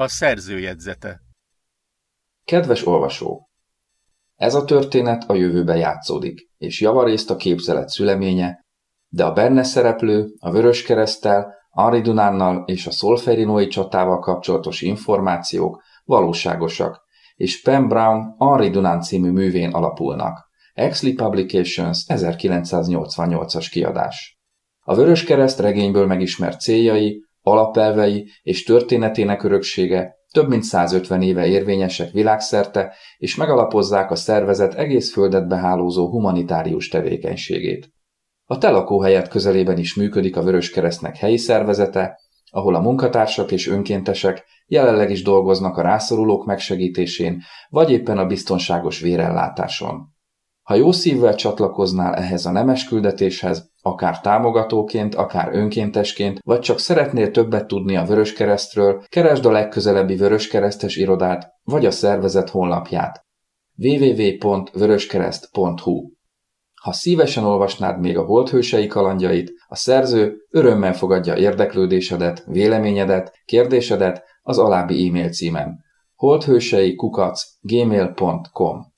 A szerzőjegyzete Kedves olvasó! Ez a történet a jövőben játszódik, és javarészt a képzelet szüleménye, de a benne szereplő, a Vörös Keresztel, Henri Dunánnal és a Szolferinói csatával kapcsolatos információk valóságosak, és Pam Brown Henri Dunán című művén alapulnak. Exley Publications 1988-as kiadás. A Vörös Kereszt regényből megismert céljai, alapelvei és történetének öröksége több mint 150 éve érvényesek világszerte, és megalapozzák a szervezet egész földet behálózó humanitárius tevékenységét. A telakóhelyet közelében is működik a Vörös Keresztnek helyi szervezete, ahol a munkatársak és önkéntesek jelenleg is dolgoznak a rászorulók megsegítésén, vagy éppen a biztonságos vérellátáson. Ha jó szívvel csatlakoznál ehhez a nemes küldetéshez, akár támogatóként, akár önkéntesként, vagy csak szeretnél többet tudni a Vöröskeresztről, keresd a legközelebbi Vöröskeresztes irodát, vagy a szervezet honlapját. www.vöröskereszt.hu Ha szívesen olvasnád még a holdhősei kalandjait, a szerző örömmel fogadja érdeklődésedet, véleményedet, kérdésedet az alábbi e-mail címen. Holdhősei kukac gmail.com